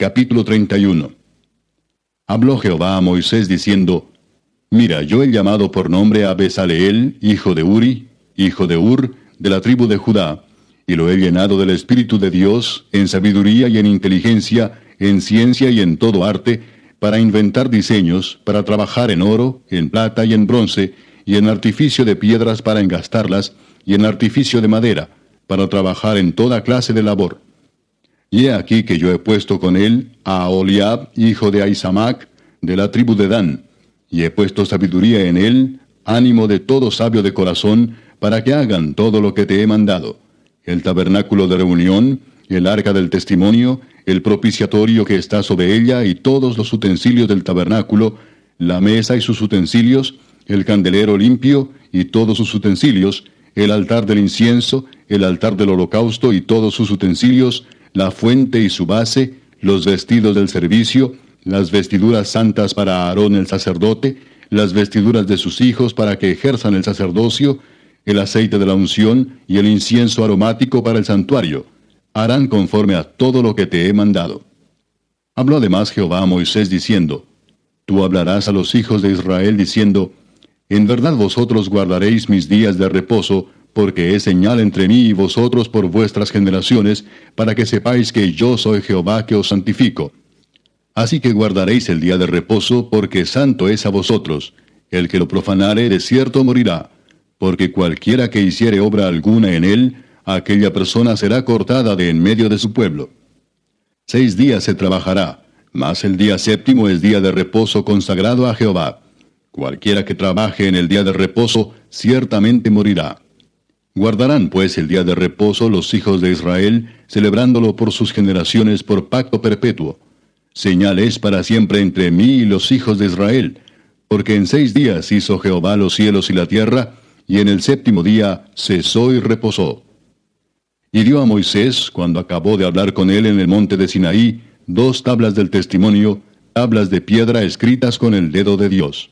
Capítulo 31 Habló Jehová a Moisés diciendo, Mira, yo he llamado por nombre a Besaleel, hijo de Uri, hijo de Ur, de la tribu de Judá, y lo he llenado del Espíritu de Dios, en sabiduría y en inteligencia, en ciencia y en todo arte, para inventar diseños, para trabajar en oro, en plata y en bronce, y en artificio de piedras para engastarlas, y en artificio de madera, para trabajar en toda clase de labor. Y he aquí que yo he puesto con él a Oliab, hijo de Aisamac, de la tribu de Dan, y he puesto sabiduría en él, ánimo de todo sabio de corazón, para que hagan todo lo que te he mandado. El tabernáculo de reunión, el arca del testimonio, el propiciatorio que está sobre ella y todos los utensilios del tabernáculo, la mesa y sus utensilios, el candelero limpio y todos sus utensilios, el altar del incienso, el altar del holocausto y todos sus utensilios, la fuente y su base, los vestidos del servicio, las vestiduras santas para Aarón el sacerdote, las vestiduras de sus hijos para que ejerzan el sacerdocio, el aceite de la unción y el incienso aromático para el santuario. Harán conforme a todo lo que te he mandado. Habló además Jehová a Moisés diciendo, Tú hablarás a los hijos de Israel diciendo, En verdad vosotros guardaréis mis días de reposo, porque es señal entre mí y vosotros por vuestras generaciones, para que sepáis que yo soy Jehová que os santifico. Así que guardaréis el día de reposo, porque santo es a vosotros. El que lo profanare de cierto morirá, porque cualquiera que hiciere obra alguna en él, aquella persona será cortada de en medio de su pueblo. Seis días se trabajará, mas el día séptimo es día de reposo consagrado a Jehová. Cualquiera que trabaje en el día de reposo, ciertamente morirá. Guardarán pues el día de reposo los hijos de Israel, celebrándolo por sus generaciones por pacto perpetuo. Señal es para siempre entre mí y los hijos de Israel, porque en seis días hizo Jehová los cielos y la tierra, y en el séptimo día cesó y reposó. Y dio a Moisés, cuando acabó de hablar con él en el monte de Sinaí, dos tablas del testimonio, tablas de piedra escritas con el dedo de Dios.